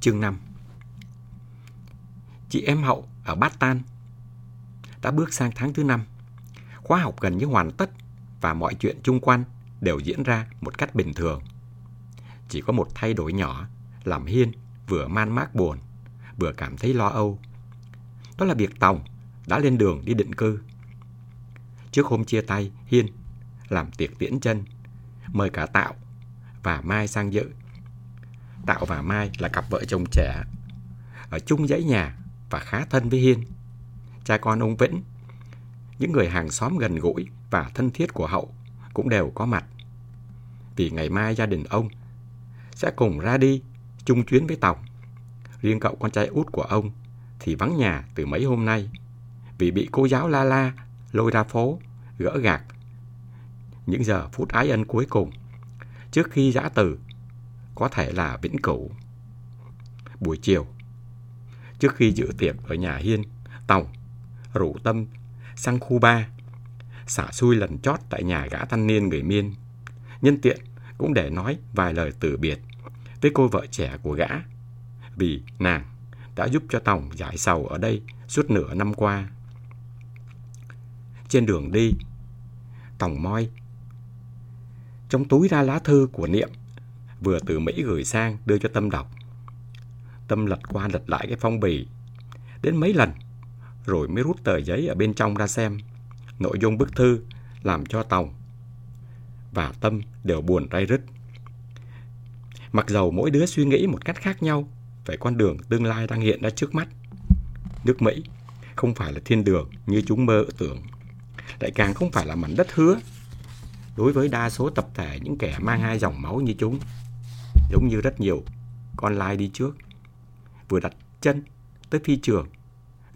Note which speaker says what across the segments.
Speaker 1: Chương 5 Chị em Hậu ở Bát Tan đã bước sang tháng thứ năm. Khóa học gần như hoàn tất và mọi chuyện chung quanh đều diễn ra một cách bình thường. Chỉ có một thay đổi nhỏ làm Hiên vừa man mác buồn, vừa cảm thấy lo âu. Đó là việc Tòng đã lên đường đi định cư. Trước hôm chia tay, Hiên làm tiệc tiễn chân, mời cả Tạo và Mai sang dự. Tạo và Mai là cặp vợ chồng trẻ, ở chung dãy nhà và khá thân với Hiên. Cha con ông Vĩnh, những người hàng xóm gần gũi và thân thiết của Hậu cũng đều có mặt. Vì ngày mai gia đình ông sẽ cùng ra đi chung chuyến với Tòng. Riêng cậu con trai út của ông thì vắng nhà từ mấy hôm nay vì bị cô giáo La La lôi ra phố gỡ gạc những giờ phút ái ân cuối cùng trước khi giã từ có thể là vĩnh cửu. Buổi chiều, trước khi dự tiệc ở nhà Hiên, Tòng rủ Tâm sang khu ba, xả xui lần chót tại nhà gã thanh niên người Miên. Nhân tiện cũng để nói vài lời từ biệt với cô vợ trẻ của gã, vì nàng đã giúp cho Tòng giải sầu ở đây suốt nửa năm qua. Trên đường đi, Tòng moi trong túi ra lá thư của Niệm vừa từ Mỹ gửi sang đưa cho Tâm đọc. Tâm lật qua lật lại cái phong bì đến mấy lần rồi mới rút tờ giấy ở bên trong ra xem. Nội dung bức thư làm cho Tòng và Tâm đều buồn ray rứt. Mặc dầu mỗi đứa suy nghĩ một cách khác nhau về con đường tương lai đang hiện ra trước mắt. Nước Mỹ không phải là thiên đường như chúng mơ tưởng, lại càng không phải là mảnh đất hứa đối với đa số tập thể những kẻ mang hai dòng máu như chúng. Giống như rất nhiều con lai đi trước. Vừa đặt chân tới phi trường,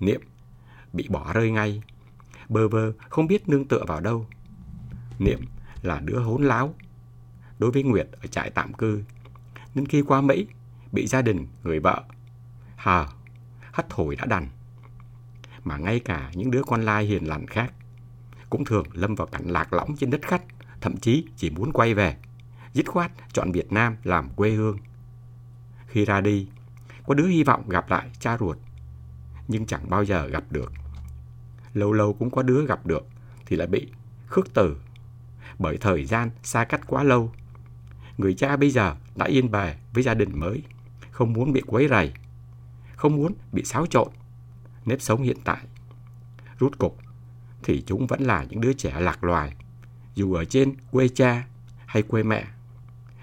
Speaker 1: niệm bị bỏ rơi ngay. Bơ vơ không biết nương tựa vào đâu. Niệm là đứa hốn láo. Đối với Nguyệt ở trại tạm cư. Nên khi qua Mỹ, bị gia đình, người vợ, hờ, hất thổi đã đành. Mà ngay cả những đứa con lai hiền lành khác cũng thường lâm vào cảnh lạc lõng trên đất khách thậm chí chỉ muốn quay về, dứt khoát chọn Việt Nam làm quê hương. Khi ra đi, có đứa hy vọng gặp lại cha ruột, nhưng chẳng bao giờ gặp được. Lâu lâu cũng có đứa gặp được thì lại bị khước từ, bởi thời gian xa cách quá lâu. Người cha bây giờ đã yên bề với gia đình mới, không muốn bị quấy rầy, không muốn bị xáo trộn nếp sống hiện tại. Rút cục thì chúng vẫn là những đứa trẻ lạc loài dù ở trên quê cha hay quê mẹ.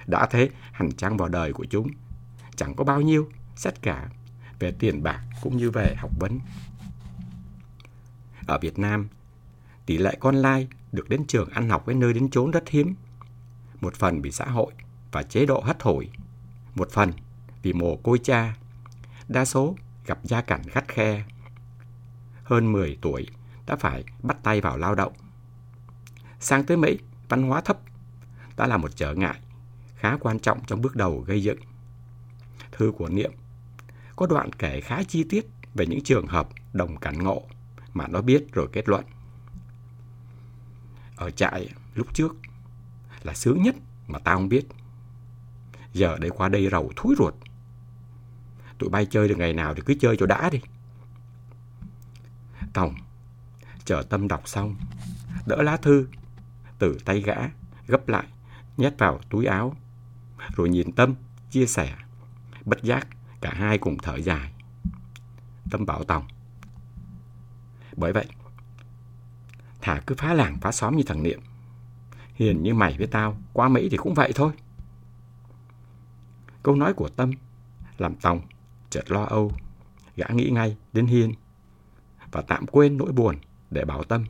Speaker 1: Đã thế, hành trang vào đời của chúng chẳng có bao nhiêu xét cả về tiền bạc cũng như về học vấn. Ở Việt Nam, tỷ lệ con lai được đến trường ăn học với nơi đến chốn rất hiếm. Một phần vì xã hội và chế độ hất hổi, một phần vì mồ côi cha, đa số gặp gia cảnh khắt khe. Hơn 10 tuổi đã phải bắt tay vào lao động sang tới Mỹ, văn hóa thấp đã là một trở ngại khá quan trọng trong bước đầu gây dựng. Thư của Niệm có đoạn kể khá chi tiết về những trường hợp đồng cảnh ngộ mà nó biết rồi kết luận. Ở trại lúc trước là sướng nhất mà tao không biết. Giờ để qua đây rầu thúi ruột. Tụi bay chơi được ngày nào thì cứ chơi cho đã đi. Tòng chờ Tâm đọc xong, đỡ lá thư từ tay gã, gấp lại, nhét vào túi áo. Rồi nhìn Tâm, chia sẻ. Bất giác, cả hai cùng thở dài. Tâm bảo Tòng. Bởi vậy, thả cứ phá làng phá xóm như thằng Niệm. Hiền như mày với tao, qua Mỹ thì cũng vậy thôi. Câu nói của Tâm làm Tòng chợt lo âu. Gã nghĩ ngay đến Hiên và tạm quên nỗi buồn để bảo Tâm.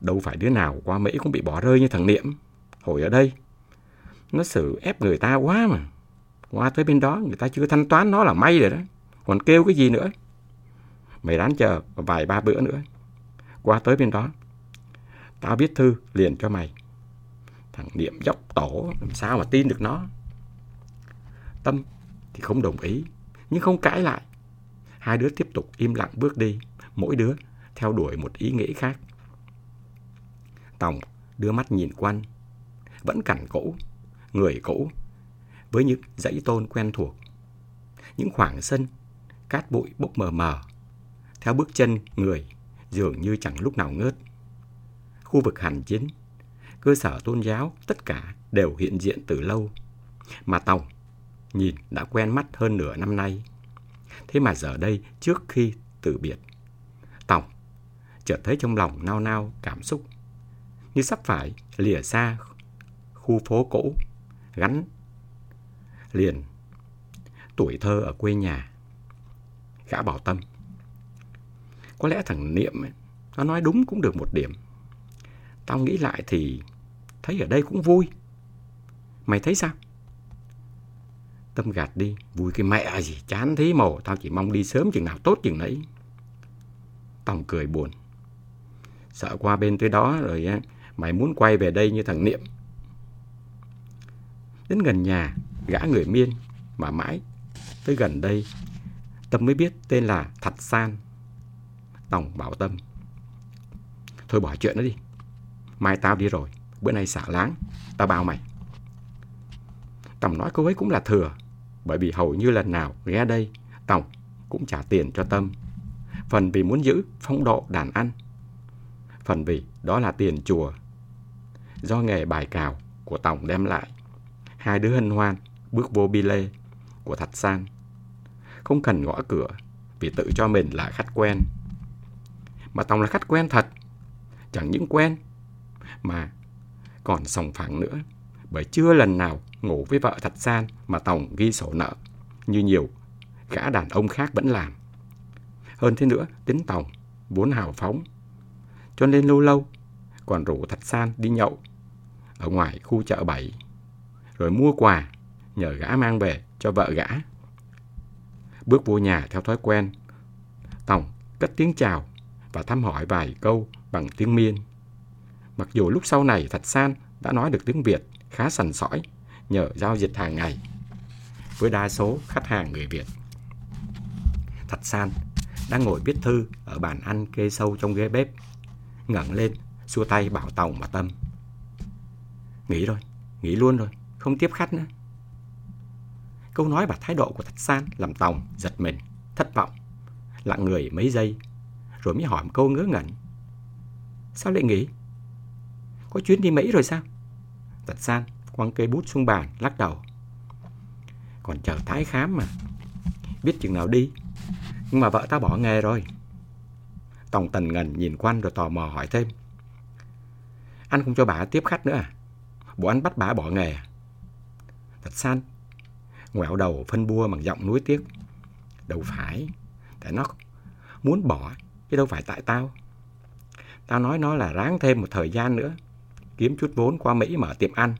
Speaker 1: Đâu phải đứa nào qua Mỹ cũng bị bỏ rơi như thằng Niệm. Hồi ở đây, nó xử ép người ta quá mà. Qua tới bên đó, người ta chưa thanh toán nó là may rồi đó. Còn kêu cái gì nữa? Mày ráng chờ vài ba bữa nữa. Qua tới bên đó, tao viết thư liền cho mày. Thằng Niệm dốc tổ, làm sao mà tin được nó? Tâm thì không đồng ý, nhưng không cãi lại. Hai đứa tiếp tục im lặng bước đi, mỗi đứa theo đuổi một ý nghĩ khác. Tòng đưa mắt nhìn quanh. Vẫn cảnh cũ, người cũ, với những dãy tôn quen thuộc. những khoảng sân, cát bụi bốc mờ mờ. Theo bước chân người dường như chẳng lúc nào ngớt. Khu vực hành chính, cơ sở tôn giáo, tất cả đều hiện diện từ lâu. Mà Tòng nhìn đã quen mắt hơn nửa năm nay. Thế mà giờ đây, trước khi từ biệt, Tòng chợt thấy trong lòng nao nao cảm xúc, như sắp phải lìa xa khu phố cũ, gắn liền tuổi thơ ở quê nhà. Gã bảo tâm. Có lẽ thằng Niệm ấy, nó nói đúng cũng được một điểm. Tao nghĩ lại thì thấy ở đây cũng vui. Mày thấy sao? Tâm gạt đi, vui cái mẹ gì, chán thế mồ, tao chỉ mong đi sớm chừng nào tốt chừng nấy. Tòng cười buồn. Sợ qua bên tới đó rồi mày muốn quay về đây như thằng Niệm. Đến gần nhà, gã người miên mà mãi tới gần đây Tâm mới biết tên là Thạch San. Tòng bảo Tâm. Thôi bỏ chuyện đó đi. Mai tao đi rồi, bữa nay xả láng, tao bao mày. Tòng nói câu ấy cũng là thừa, bởi vì hầu như lần nào ghé đây, Tòng cũng trả tiền cho Tâm. Phần vì muốn giữ phong độ đàn ăn, phần vì đó là tiền chùa. Do nghề bài cào của Tòng đem lại, hai đứa hân hoan bước vô bi lê của Thạch San. Không cần gõ cửa vì tự cho mình là khách quen. Mà Tòng là khách quen thật, chẳng những quen mà còn sòng phẳng nữa. Bởi chưa lần nào ngủ với vợ Thạch San mà Tòng ghi sổ nợ như nhiều gã đàn ông khác vẫn làm. Hơn thế nữa, tính Tòng vốn hào phóng. Cho nên lâu lâu còn rủ Thạch San đi nhậu ở ngoài khu chợ bảy rồi mua quà nhờ gã mang về cho vợ gã. Bước vô nhà theo thói quen, Tòng cất tiếng chào và thăm hỏi vài câu bằng tiếng miên. Mặc dù lúc sau này Thạch San đã nói được tiếng Việt khá sành sỏi nhờ giao dịch hàng ngày với đa số khách hàng người Việt. Thạch San đang ngồi viết thư ở bàn ăn kê sâu trong ghế bếp, ngẩng lên, xua tay bảo Tòng và Tâm. Nghỉ rồi, nghỉ luôn rồi, không tiếp khách nữa. Câu nói và thái độ của Thạch San làm Tòng giật mình, thất vọng, lặng người mấy giây, rồi mới hỏi một câu ngớ ngẩn. Sao lại nghỉ? Có chuyến đi Mỹ rồi sao? Thạch San quăng cây bút xuống bàn, lắc đầu. Còn chờ Thái khám mà. Biết chừng nào đi. Nhưng mà vợ ta bỏ nghề rồi. Tòng tần ngần nhìn quanh rồi tò mò hỏi thêm. Anh không cho bà tiếp khách nữa à? Bộ anh bắt bà bỏ nghề à? Thạch San ngoẹo đầu phân bua bằng giọng nuối tiếc. Đâu phải, tại nó muốn bỏ, chứ đâu phải tại tao. Tao nói nó là ráng thêm một thời gian nữa, kiếm chút vốn qua Mỹ mở tiệm ăn.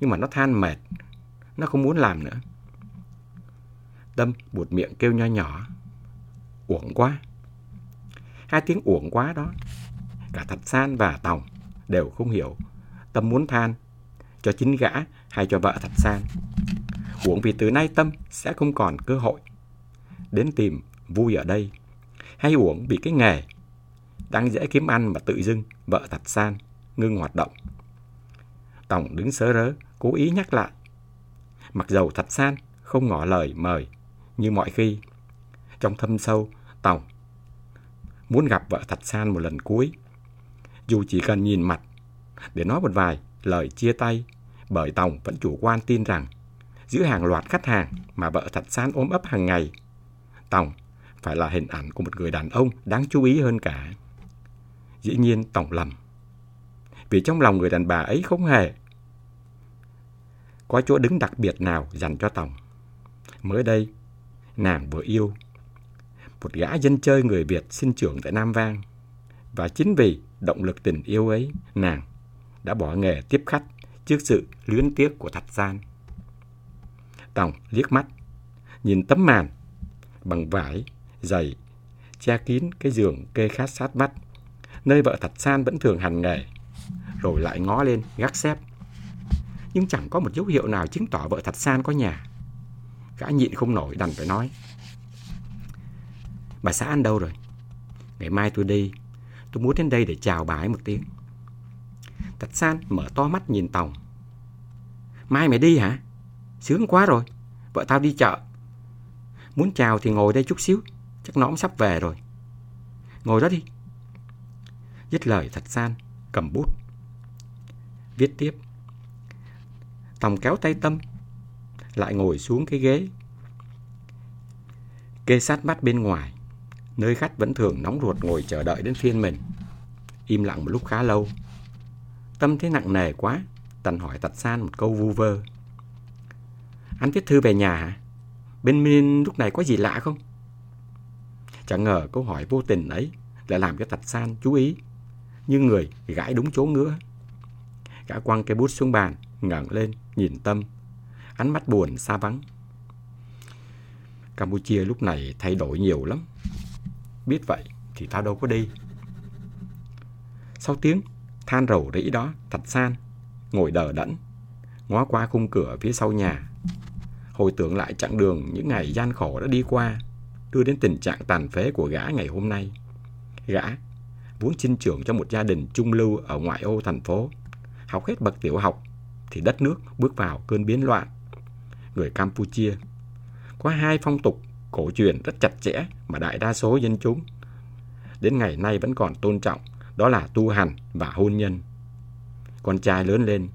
Speaker 1: Nhưng mà nó than mệt, nó không muốn làm nữa. Tâm buột miệng kêu nho nhỏ, uổng quá. Hai tiếng uổng quá đó, cả Thạch San và Tòng đều không hiểu Tâm muốn than cho chính gã hay cho vợ Thạch San. Uổng vì từ nay Tâm sẽ không còn cơ hội đến tìm vui ở đây. Hay uổng vì cái nghề đang dễ kiếm ăn mà tự dưng vợ Thạch San ngưng hoạt động. Tổng đứng sớ rớ, cố ý nhắc lại. Mặc dầu Thạch San không ngỏ lời mời như mọi khi. Trong thâm sâu, Tổng muốn gặp vợ Thạch San một lần cuối. Dù chỉ cần nhìn mặt để nói một vài lời chia tay, bởi Tòng vẫn chủ quan tin rằng giữa hàng loạt khách hàng mà vợ Thạch San ôm ấp hàng ngày, Tòng phải là hình ảnh của một người đàn ông đáng chú ý hơn cả. Dĩ nhiên Tòng lầm. Vì trong lòng người đàn bà ấy không hề có chỗ đứng đặc biệt nào dành cho Tòng. Mới đây, nàng vừa yêu một gã dân chơi người Việt sinh trưởng tại Nam Vang. Và chính vì động lực tình yêu ấy, nàng đã bỏ nghề tiếp khách trước sự luyến tiếc của Thạch Gian. Tòng liếc mắt, nhìn tấm màn bằng vải, dày, che kín cái giường kê khát sát mắt, nơi vợ Thạch San vẫn thường hành nghề, rồi lại ngó lên gác xếp. Nhưng chẳng có một dấu hiệu nào chứng tỏ vợ Thạch San có nhà. Gã nhịn không nổi đành phải nói. Bà xã ăn đâu rồi? Ngày mai tôi đi, tôi muốn đến đây để chào bà ấy một tiếng. Thạch San mở to mắt nhìn Tòng. Mai mày đi hả? Sướng quá rồi, vợ tao đi chợ. Muốn chào thì ngồi đây chút xíu, chắc nó cũng sắp về rồi. Ngồi đó đi. Dứt lời Thạch san, cầm bút. Viết tiếp. Tòng kéo tay Tâm, lại ngồi xuống cái ghế. Kê sát mắt bên ngoài, nơi khách vẫn thường nóng ruột ngồi chờ đợi đến phiên mình. Im lặng một lúc khá lâu. Tâm thấy nặng nề quá, Tần hỏi tạch San một câu vu vơ. Anh viết thư về nhà hả? Bên Minh lúc này có gì lạ không? Chẳng ngờ câu hỏi vô tình ấy lại làm cho tạch San chú ý. Như người gãi đúng chỗ ngứa. Gã quăng cây bút xuống bàn, ngẩng lên, nhìn Tâm. Ánh mắt buồn, xa vắng. Campuchia lúc này thay đổi nhiều lắm. Biết vậy thì tao đâu có đi. Sau tiếng than rầu rĩ đó, Thạch San ngồi đờ đẫn, ngó qua khung cửa phía sau nhà. Hồi tưởng lại chặng đường những ngày gian khổ đã đi qua, đưa đến tình trạng tàn phế của gã ngày hôm nay. Gã vốn sinh trưởng trong một gia đình trung lưu ở ngoại ô thành phố, học hết bậc tiểu học thì đất nước bước vào cơn biến loạn. Người Campuchia có hai phong tục cổ truyền rất chặt chẽ mà đại đa số dân chúng đến ngày nay vẫn còn tôn trọng, đó là tu hành và hôn nhân. Con trai lớn lên,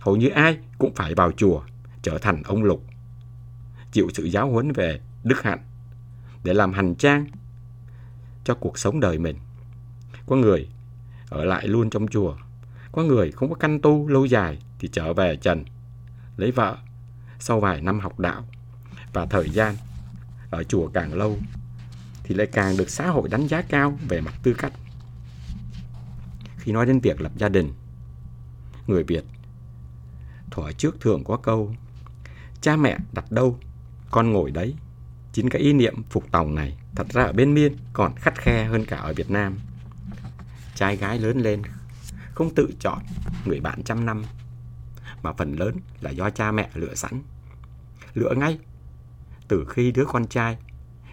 Speaker 1: hầu như ai cũng phải vào chùa, trở thành ông lục. Chịu sự giáo huấn về đức hạnh để làm hành trang cho cuộc sống đời mình. Có người ở lại luôn trong chùa, có người không có căn tu lâu dài thì trở về trần, lấy vợ sau vài năm học đạo và thời gian ở chùa càng lâu thì lại càng được xã hội đánh giá cao về mặt tư cách. Khi nói đến việc lập gia đình, người Việt thuở trước thường có câu cha mẹ đặt đâu, con ngồi đấy. Chính cái ý niệm phục tòng này thật ra ở bên Miên còn khắt khe hơn cả ở Việt Nam. Trai gái lớn lên không tự chọn người bạn trăm năm mà phần lớn là do cha mẹ lựa sẵn. Lựa ngay từ khi đứa con trai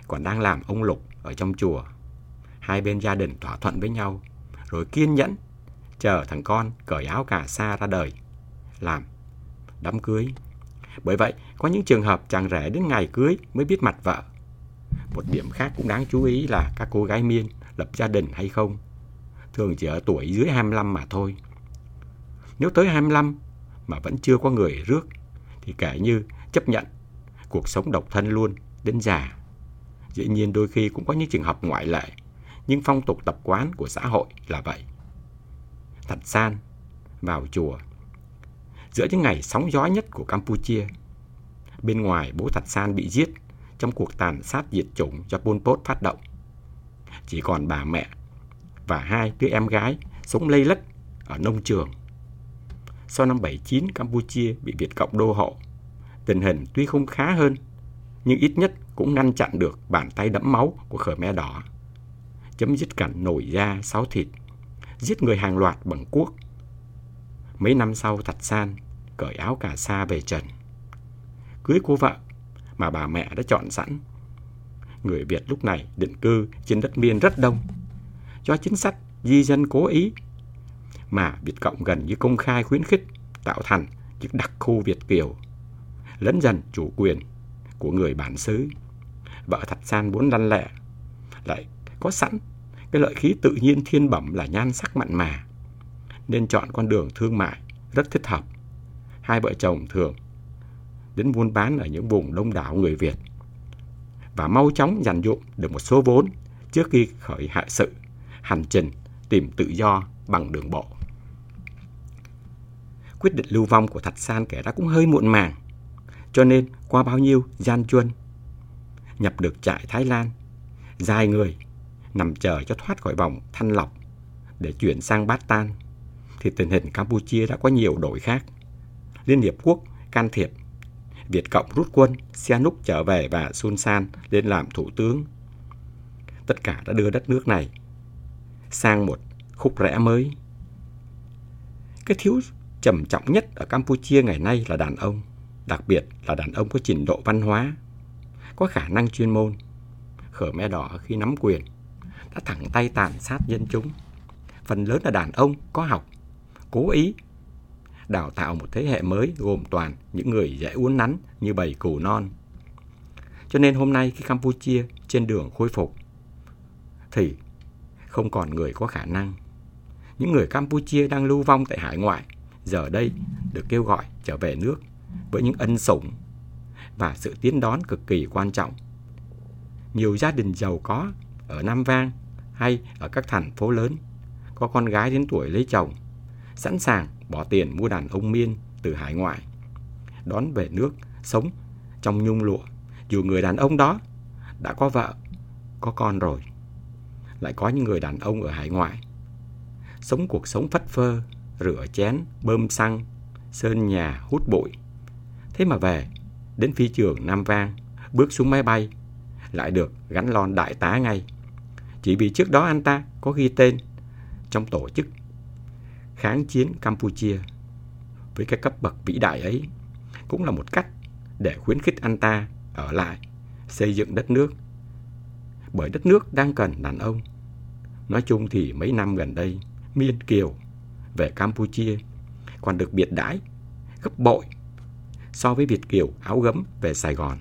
Speaker 1: còn đang làm ông Lục ở trong chùa. Hai bên gia đình thỏa thuận với nhau, rồi kiên nhẫn chờ thằng con cởi áo cà sa ra đời, làm đám cưới. Bởi vậy, có những trường hợp chàng rể đến ngày cưới mới biết mặt vợ. Một điểm khác cũng đáng chú ý là các cô gái miên lập gia đình hay không, thường chỉ ở tuổi dưới 25 mà thôi. Nếu tới 25 mà vẫn chưa có người rước, thì kể như chấp nhận cuộc sống độc thân luôn đến già. Dĩ nhiên đôi khi cũng có những trường hợp ngoại lệ, nhưng phong tục tập quán của xã hội là vậy. Thật san, vào chùa. Giữa những ngày sóng gió nhất của Campuchia, bên ngoài bố Thật San bị giết trong cuộc tàn sát diệt chủng do Pol Pot phát động. Chỉ còn bà mẹ và hai đứa em gái sống lây lất ở nông trường. Sau năm 79, Campuchia bị Việt Cộng đô hộ. Tình hình tuy không khá hơn, nhưng ít nhất cũng ngăn chặn được bàn tay đẫm máu của Khmer Đỏ. Chấm dứt cảnh nổi da, sáu thịt, giết người hàng loạt bằng cuốc. Mấy năm sau Thạch San cởi áo cà sa về trần. Cưới cô vợ mà bà mẹ đã chọn sẵn. Người Việt lúc này định cư trên đất miên rất đông. Do chính sách di dân cố ý mà Việt Cộng gần như công khai khuyến khích tạo thành những đặc khu Việt Kiều lấn dần chủ quyền của người bản xứ vợ Thạch San muốn lăn lẹ, lại có sẵn cái lợi khí tự nhiên thiên bẩm là nhan sắc mặn mà, nên chọn con đường thương mại rất thích hợp. Hai vợ chồng thường đến buôn bán ở những vùng đông đảo người Việt và mau chóng dành dụm được một số vốn trước khi khởi hạ sự hành trình tìm tự do bằng đường bộ. Quyết định lưu vong của Thạch San kể ra cũng hơi muộn màng, cho nên qua bao nhiêu gian chuân nhập được trại Thái Lan. Dài người nằm chờ cho thoát khỏi vòng thanh lọc để chuyển sang Bát Tan, thì tình hình Campuchia đã có nhiều đổi khác. Liên Hiệp Quốc can thiệp, Việt Cộng rút quân, Sihanouk trở về và Sun San lên làm thủ tướng. Tất cả đã đưa đất nước này sang một khúc rẽ mới. Cái thiếu trầm trọng nhất ở Campuchia ngày nay là đàn ông, đặc biệt là đàn ông có trình độ văn hóa có khả năng chuyên môn. Khmer Đỏ khi nắm quyền đã thẳng tay tàn sát dân chúng. Phần lớn là đàn ông có học, cố ý đào tạo một thế hệ mới gồm toàn những người dễ uốn nắn như bầy cừu non. Cho nên hôm nay khi Campuchia trên đường khôi phục thì không còn người có khả năng. Những người Campuchia đang lưu vong tại hải ngoại giờ đây được kêu gọi trở về nước với những ân sủng và sự tiến đón cực kỳ quan trọng. Nhiều gia đình giàu có ở Nam Vang hay ở các thành phố lớn. Có con gái đến tuổi lấy chồng, sẵn sàng bỏ tiền mua đàn ông miên từ hải ngoại, đón về nước sống trong nhung lụa. Dù người đàn ông đó đã có vợ, có con rồi, lại có những người đàn ông ở hải ngoại. Sống cuộc sống phất phơ, rửa chén, bơm xăng, sơn nhà, hút bụi. Thế mà về đến phi trường Nam Vang, bước xuống máy bay, lại được gắn lon đại tá ngay chỉ vì trước đó anh ta có ghi tên trong tổ chức kháng chiến Campuchia với cái cấp bậc vĩ đại ấy cũng là một cách để khuyến khích anh ta ở lại xây dựng đất nước. Bởi đất nước đang cần đàn ông. Nói chung thì mấy năm gần đây, Miên Kiều về Campuchia còn được biệt đãi gấp bội so với Việt Kiều áo gấm về Sài Gòn.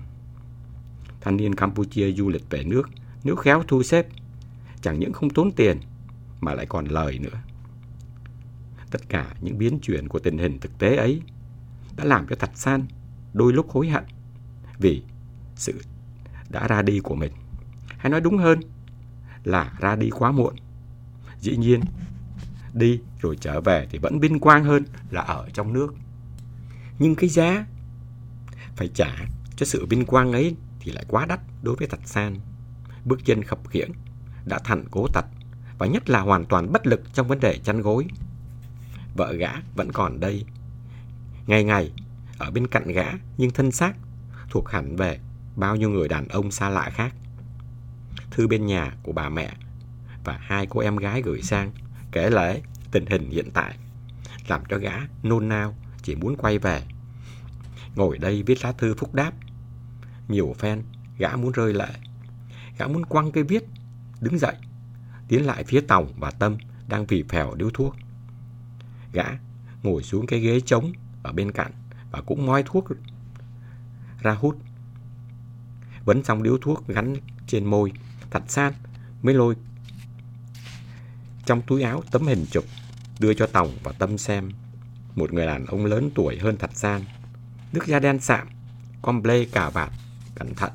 Speaker 1: Thanh niên Campuchia du lịch về nước nếu khéo thu xếp chẳng những không tốn tiền mà lại còn lời nữa. Tất cả những biến chuyển của tình hình thực tế ấy đã làm cho Thạch San đôi lúc hối hận vì sự đã ra đi của mình. Hay nói đúng hơn là ra đi quá muộn. Dĩ nhiên, đi rồi trở về thì vẫn vinh quang hơn là ở trong nước. Nhưng cái giá phải trả cho sự vinh quang ấy thì lại quá đắt đối với Thạch San. Bước chân khập khiễng, đã thành cố tật và nhất là hoàn toàn bất lực trong vấn đề chăn gối. Vợ gã vẫn còn đây. Ngày ngày, ở bên cạnh gã nhưng thân xác thuộc hẳn về bao nhiêu người đàn ông xa lạ khác. Thư bên nhà của bà mẹ và hai cô em gái gửi sang kể lễ tình hình hiện tại làm cho gã nôn nao chỉ muốn quay về. Ngồi đây viết lá thư phúc đáp. Nhiều fan gã muốn rơi lệ. Gã muốn quăng cây viết, đứng dậy, tiến lại phía Tòng và Tâm đang vì phèo điếu thuốc. Gã ngồi xuống cái ghế trống ở bên cạnh và cũng moi thuốc ra hút. Vẫn xong điếu thuốc gắn trên môi, Thạch San mới lôi trong túi áo tấm hình chụp đưa cho Tòng và Tâm xem. Một người đàn ông lớn tuổi hơn Thạch San. Nước da đen sạm, con blê cà vạt, cẩn thận.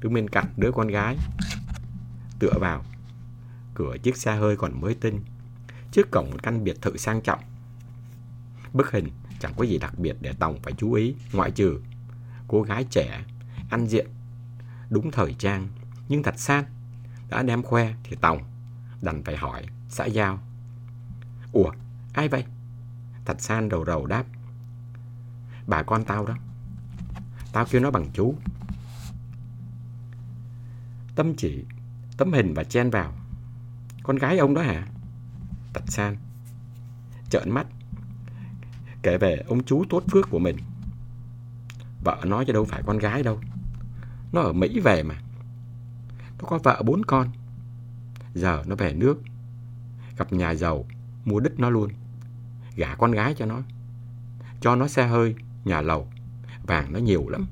Speaker 1: Đứng bên cạnh đứa con gái. Tựa vào, cửa chiếc xe hơi còn mới tinh. Trước cổng một căn biệt thự sang trọng. Bức hình chẳng có gì đặc biệt để Tòng phải chú ý, ngoại trừ cô gái trẻ, ăn diện, đúng thời trang. Nhưng Thạch San đã đem khoe thì Tòng đành phải hỏi xã giao. Ủa, ai vậy? Thạch San đầu đầu đáp. Bà con tao đó. Tao kêu nó bằng chú. Tâm chỉ tấm hình và chen vào. Con gái ông đó hả? Tạch San trợn mắt kể về ông chú tốt phước của mình. Vợ nói cho đâu phải con gái đâu. Nó ở Mỹ về mà. Nó có vợ bốn con. Giờ nó về nước. Gặp nhà giàu, mua đứt nó luôn. Gả con gái cho nó. Cho nó xe hơi, nhà lầu. Vàng nó nhiều lắm.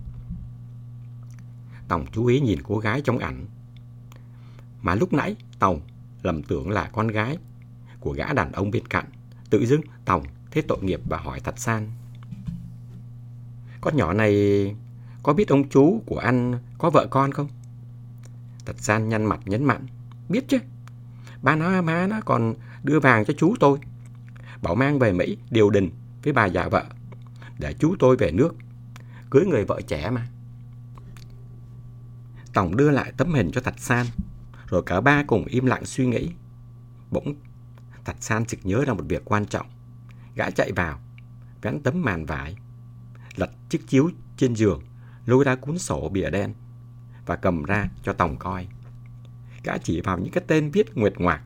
Speaker 1: tổng chú ý nhìn cô gái trong ảnh. Mà lúc nãy Tòng lầm tưởng là con gái của gã đàn ông bên cạnh. Tự dưng Tòng thế tội nghiệp và hỏi Thạch San. Con nhỏ này có biết ông chú của anh có vợ con không? Thạch San nhăn mặt nhấn mạnh. Biết chứ. Ba nó, má nó còn đưa vàng cho chú tôi. Bảo mang về Mỹ điều đình với bà già vợ. Để chú tôi về nước. Cưới người vợ trẻ mà. Tổng đưa lại tấm hình cho Thạch San. Rồi cả ba cùng im lặng suy nghĩ. Bỗng Thạch San sực nhớ ra một việc quan trọng. Gã chạy vào, vén tấm màn vải, lật chiếc chiếu trên giường, lôi ra cuốn sổ bìa đen và cầm ra cho Tòng coi. Gã chỉ vào những cái tên viết nguyệt ngoạc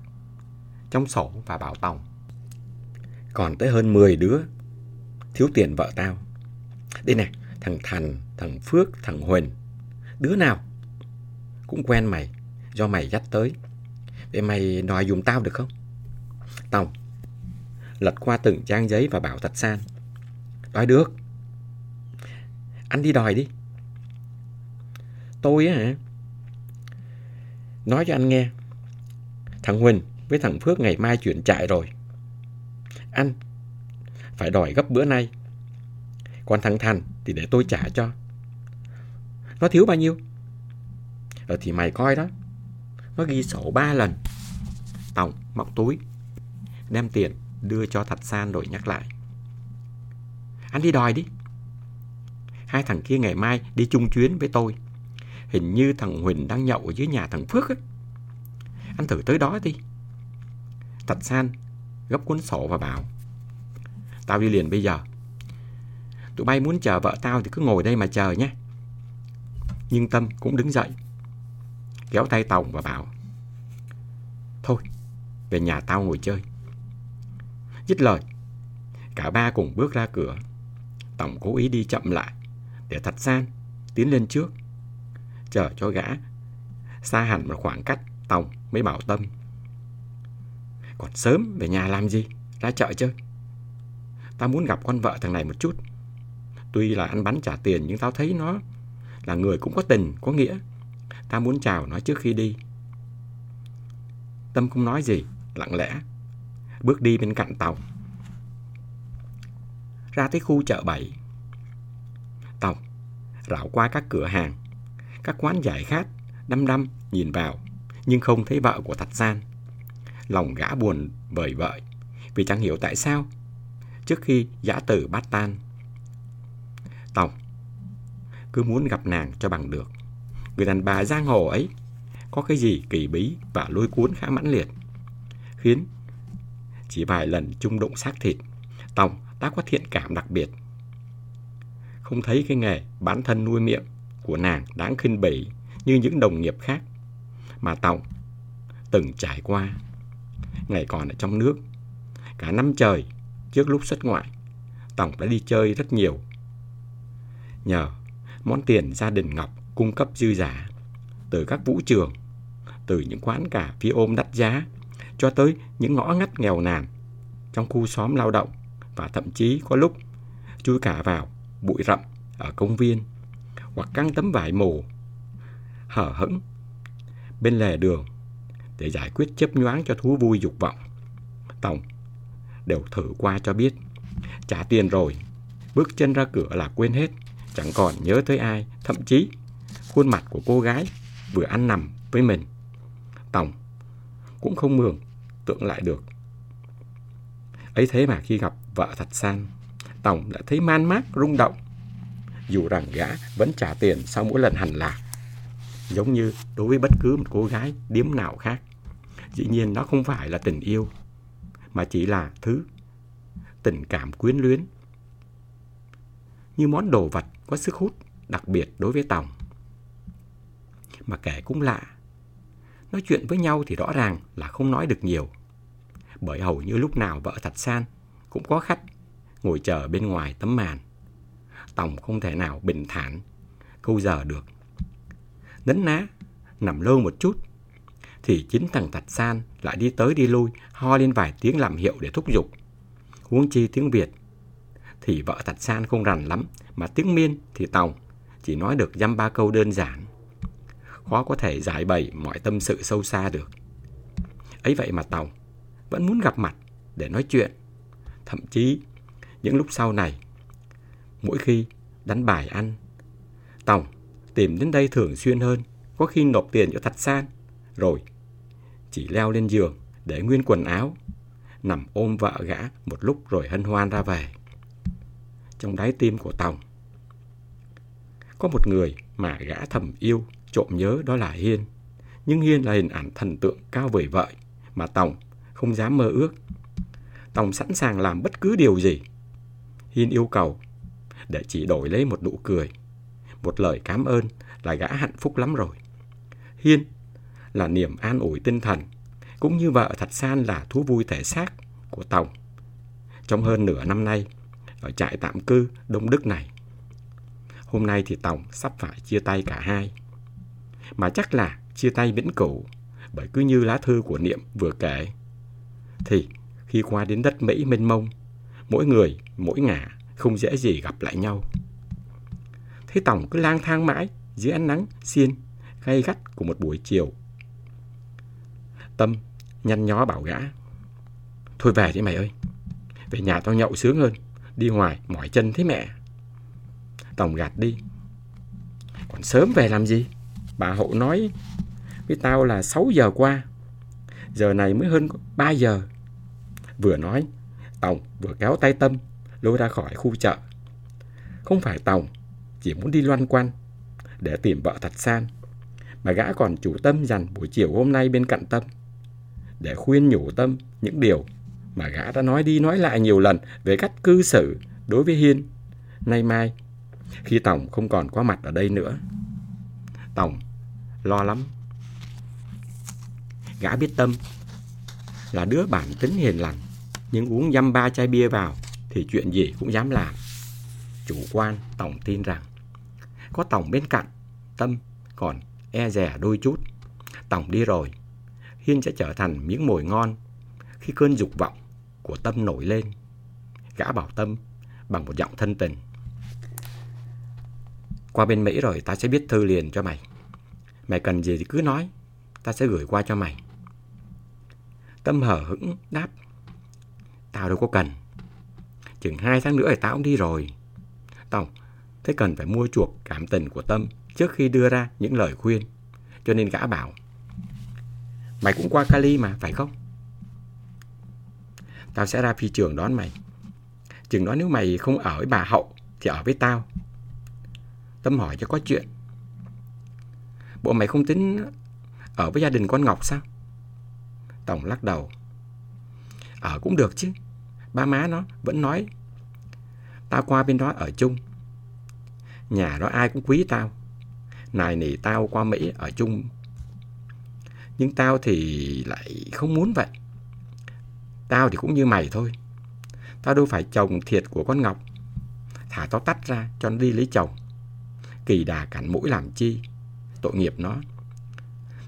Speaker 1: trong sổ và bảo Tòng. Còn tới hơn 10 đứa thiếu tiền vợ tao. Đây nè, thằng Thành, thằng Phước, thằng Huỳnh. Đứa nào cũng quen mày do mày dắt tới. Vậy mày đòi dùng tao được không? Tòng lật qua từng trang giấy và bảo Thạch San. Đòi được. Anh đi đòi đi. Tôi á hả? Nói cho anh nghe. Thằng Huỳnh với thằng Phước ngày mai chuyển trại rồi. Anh phải đòi gấp bữa nay. Còn thằng Thành thì để tôi trả cho. Nó thiếu bao nhiêu? Ờ thì mày coi đó. Nó ghi sổ ba lần. Tổng móc túi. Đem tiền, đưa cho Thạch San rồi nhắc lại. Anh đi đòi đi. Hai thằng kia ngày mai đi chung chuyến với tôi. Hình như thằng Huỳnh đang nhậu ở dưới nhà thằng Phước ấy. Anh thử tới đó đi. Thạch San gấp cuốn sổ và bảo. Tao đi liền bây giờ. Tụi bay muốn chờ vợ tao thì cứ ngồi đây mà chờ nhé. Nhưng Tâm cũng đứng dậy. Kéo tay Tòng và bảo. Thôi, về nhà tao ngồi chơi. Dứt lời, cả ba cùng bước ra cửa. tòng cố ý đi chậm lại để Thạch San tiến lên trước, chờ cho gã xa hẳn một khoảng cách Tòng mới bảo Tâm. Còn sớm về nhà làm gì? Ra chợ chơi. Tao muốn gặp con vợ thằng này một chút. Tuy là ăn bắn trả tiền nhưng tao thấy nó là người cũng có tình, có nghĩa ta muốn chào nó trước khi đi. Tâm không nói gì, lặng lẽ. Bước đi bên cạnh Tòng. Ra tới khu chợ bảy. Tòng rảo qua các cửa hàng, các quán giải khát, đăm đăm nhìn vào, nhưng không thấy vợ của Thạch San. Lòng gã buồn vời vợi, vì chẳng hiểu tại sao. Trước khi giã tử bát tan, Tòng cứ muốn gặp nàng cho bằng được. Người đàn bà giang hồ ấy có cái gì kỳ bí và lôi cuốn khá mãnh liệt, khiến chỉ vài lần chung đụng xác thịt, Tòng đã có thiện cảm đặc biệt. Không thấy cái nghề bán thân nuôi miệng của nàng đáng khinh bỉ như những đồng nghiệp khác mà Tòng từng trải qua. Ngày còn ở trong nước, cả năm trời trước lúc xuất ngoại, Tòng đã đi chơi rất nhiều. Nhờ món tiền gia đình Ngọc cung cấp dư giả từ các vũ trường, từ những quán cà phê ôm đắt giá cho tới những ngõ ngách nghèo nàn trong khu xóm lao động và thậm chí có lúc chui cả vào bụi rậm ở công viên hoặc căng tấm vải mồ hở hững bên lề đường để giải quyết chấp nhoáng cho thú vui dục vọng. Tổng đều thử qua cho biết. Trả tiền rồi, bước chân ra cửa là quên hết, chẳng còn nhớ tới ai, thậm chí khuôn mặt của cô gái vừa ăn nằm với mình. Tổng cũng không mường tượng lại được. Ấy thế mà khi gặp vợ thật san, Tổng đã thấy man mác, rung động. Dù rằng gã vẫn trả tiền sau mỗi lần hành lạc. Giống như đối với bất cứ một cô gái điếm nào khác. Dĩ nhiên nó không phải là tình yêu, mà chỉ là thứ tình cảm quyến luyến. Như món đồ vật có sức hút đặc biệt đối với Tòng. Mà kể cũng lạ, nói chuyện với nhau thì rõ ràng là không nói được nhiều. Bởi hầu như lúc nào vợ thật san cũng có khách ngồi chờ bên ngoài tấm màn. Tòng không thể nào bình thản câu giờ được. Nấn ná, nằm lơ một chút, thì chính thằng Thạch San lại đi tới đi lui, ho lên vài tiếng làm hiệu để thúc giục. Huống chi tiếng Việt, thì vợ Thạch San không rành lắm, mà tiếng Miên thì Tòng chỉ nói được dăm ba câu đơn giản. Khó có thể giải bày mọi tâm sự sâu xa được. Ấy vậy mà Tòng vẫn muốn gặp mặt để nói chuyện. Thậm chí những lúc sau này, mỗi khi đánh bài ăn, Tòng tìm đến đây thường xuyên hơn, có khi nộp tiền cho Thạch San, rồi chỉ leo lên giường để nguyên quần áo, nằm ôm vợ gã một lúc rồi hân hoan ra về. Trong đáy tim của Tòng, có một người mà gã thầm yêu, trộm nhớ đó là Hiên. Nhưng Hiên là hình ảnh thần tượng cao vời vợi mà Tòng không dám mơ ước. Tòng sẵn sàng làm bất cứ điều gì. Hiên yêu cầu để chỉ đổi lấy một nụ cười, một lời cảm ơn là gã hạnh phúc lắm rồi. Hiên là niềm an ủi tinh thần, cũng như vợ Thạch San là thú vui thể xác của Tòng. Trong hơn nửa năm nay, ở trại tạm cư Đông Đức này, hôm nay thì Tòng sắp phải chia tay cả hai. Mà chắc là chia tay vĩnh cửu, bởi cứ như lá thư của Niệm vừa kể, thì khi qua đến đất Mỹ mênh mông, mỗi người, mỗi ngả không dễ gì gặp lại nhau. Thế Tòng cứ lang thang mãi, dưới ánh nắng xiên gay gắt của một buổi chiều. Tâm nhăn nhó bảo gã. Thôi về đi mày ơi. Về nhà tao nhậu sướng hơn. Đi ngoài mỏi chân thế mẹ. Tổng gạt đi. Còn sớm về làm gì? Bà Hậu nói với tao là 6 giờ qua. Giờ này mới hơn 3 giờ. Vừa nói, tòng vừa kéo tay Tâm lôi ra khỏi khu chợ. Không phải tòng chỉ muốn đi loan quanh để tìm vợ thật san. Mà gã còn chủ tâm dành buổi chiều hôm nay bên cạnh Tâm để khuyên nhủ Tâm những điều mà gã đã nói đi nói lại nhiều lần về cách cư xử đối với Hiên nay mai khi tòng không còn có mặt ở đây nữa. tòng lo lắm. Gã biết Tâm là đứa bản tính hiền lành nhưng uống dăm ba chai bia vào thì chuyện gì cũng dám làm. Chủ quan Tổng tin rằng có Tổng bên cạnh Tâm còn e rè đôi chút. Tổng đi rồi, Hiên sẽ trở thành miếng mồi ngon khi cơn dục vọng của Tâm nổi lên. Gã bảo Tâm bằng một giọng thân tình. Qua bên Mỹ rồi ta sẽ viết thư liền cho mày. Mày cần gì thì cứ nói, ta sẽ gửi qua cho mày. Tâm hở hững đáp. Tao đâu có cần. Chừng hai tháng nữa thì tao cũng đi rồi. Tổng, thế cần phải mua chuộc cảm tình của Tâm trước khi đưa ra những lời khuyên. Cho nên gã bảo, mày cũng qua Cali mà, phải không? Tao sẽ ra phi trường đón mày. Chừng đó nếu mày không ở với bà Hậu thì ở với tao. Tâm hỏi cho có chuyện. Bộ mày không tính ở với gia đình con Ngọc sao? Tổng lắc đầu. Ở cũng được chứ. Ba má nó vẫn nói. Tao qua bên đó ở chung. Nhà đó ai cũng quý tao. Này nỉ tao qua Mỹ ở chung. Nhưng tao thì lại không muốn vậy. Tao thì cũng như mày thôi. Tao đâu phải chồng thiệt của con Ngọc. Thả tao tắt ra cho nó đi lấy chồng. Kỳ đà cản mũi làm chi. Tội nghiệp nó.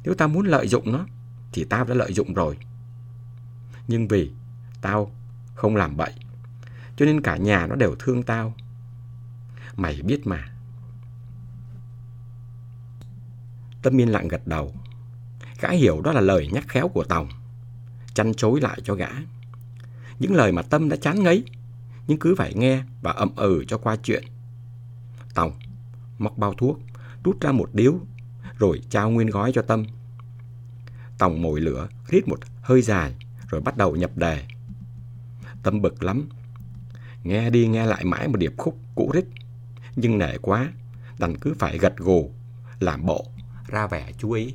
Speaker 1: Nếu tao muốn lợi dụng nó, thì tao đã lợi dụng rồi. Nhưng vì tao không làm bậy, cho nên cả nhà nó đều thương tao. Mày biết mà. Tâm yên lặng gật đầu. Gã hiểu đó là lời nhắc khéo của Tòng. Chăn chối lại cho gã. Những lời mà Tâm đã chán ngấy, nhưng cứ phải nghe và ậm ừ cho qua chuyện. Tòng móc bao thuốc, rút ra một điếu, rồi trao nguyên gói cho Tâm. Tòng mồi lửa, rít một hơi dài, rồi bắt đầu nhập đề. Tâm bực lắm. Nghe đi nghe lại mãi một điệp khúc cũ rít, nhưng nể quá, đành cứ phải gật gù, làm bộ, ra vẻ chú ý.